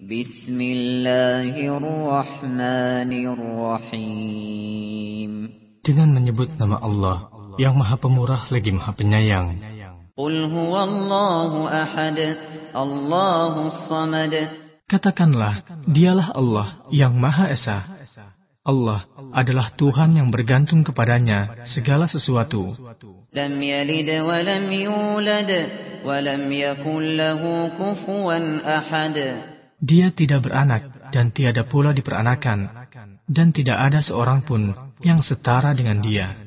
بسم الله الرحمن الرحيم Dengan menyebut nama Allah yang Maha Pemurah lagi Maha Penyayang. قل هو الله أحد الله الصمد Katakanlah, dialah Allah yang Maha Esa. Allah adalah Tuhan yang bergantung kepadanya segala sesuatu. لم يلد ولم يولد ولم يكن له كفوا أحد dia tidak beranak dan tiada pula diperanakan, dan tidak ada seorang pun yang setara dengan dia.